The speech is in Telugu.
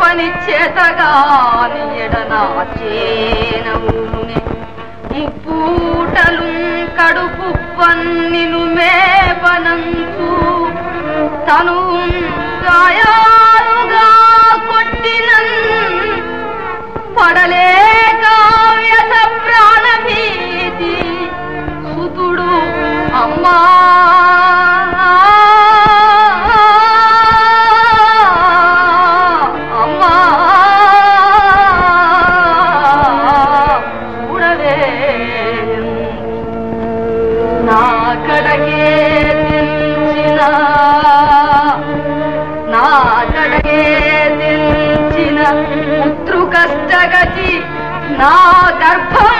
పని చేతగాని ఎడనా చేనవునే ముప్పూటలు కడుపు పన్నిను మేపనంచు. తను గాయాలుగా కొట్టినన్. పడలేక వ్యథ ప్రాణభీతి సుతుడు అమ్మా నా కడగే తెంచిన పుత్రు కష్టగతి నా గర్భం